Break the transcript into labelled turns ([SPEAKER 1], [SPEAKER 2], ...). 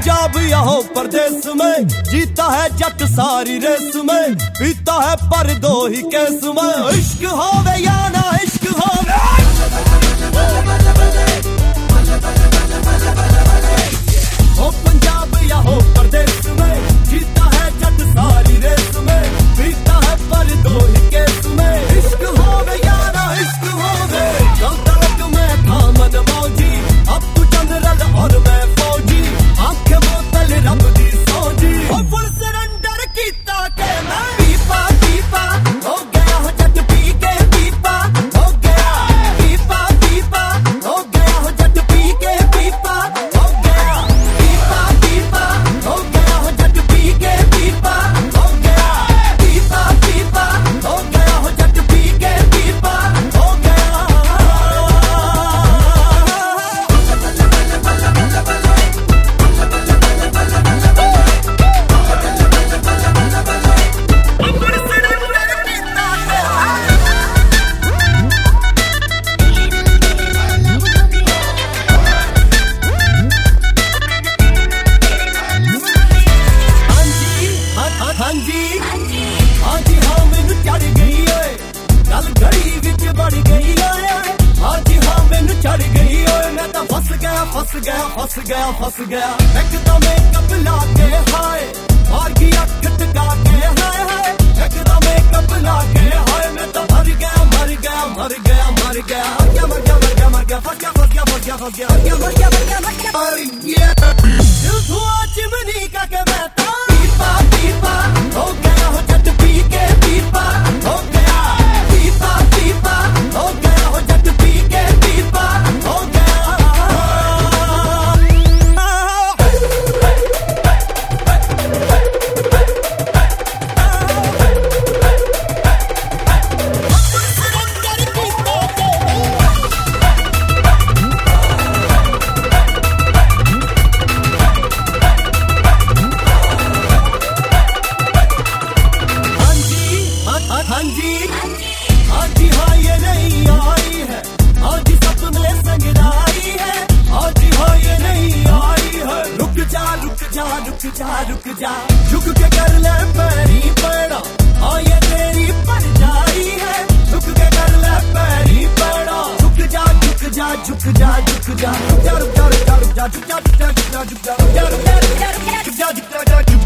[SPEAKER 1] पंजाब यहो प्रदेश में, जीता है जट सारी रेस में, पीता है पर दो ही केस में। इश्क होवे या ਘੜੀ ਵਿੱਚ ਵੜ ਗਈ ਓਏ ਹਾਂਜੀ ਹਾਂ ਮੈਨੂੰ ਚੜ ਗਈ ਓਏ ਮੈਂ ਤਾਂ ਫਸ ਗਿਆ ਫਸ ਗਿਆ ਫਸ ਗਿਆ ਫਸ ਗਿਆ ਇੱਕਦਮ ਮੇਕਅਪ ਲਾ ਕੇ ਹਾਏ ਮਾਰ ਗਈ ਅੱਖ ਟਕਾ ਕੇ ਹਾਏ ਹਾਏ ਇੱਕਦਮ ਮੇਕਅਪ ਲਾ ਕੇ ਹਾਏ रुक जा झुक के कर ले पैरी पड़ा हाँ ये तेरी परजाई है झुक के कर ले पैरी पड़ा झुक जा झुक जा झुक जा झुक जा रुक जा रुक जा रुक जा झुक जा झुक जा झुक जा झुक जा रुक जा रुक जा रुक जा झुक जा झुक जा झुक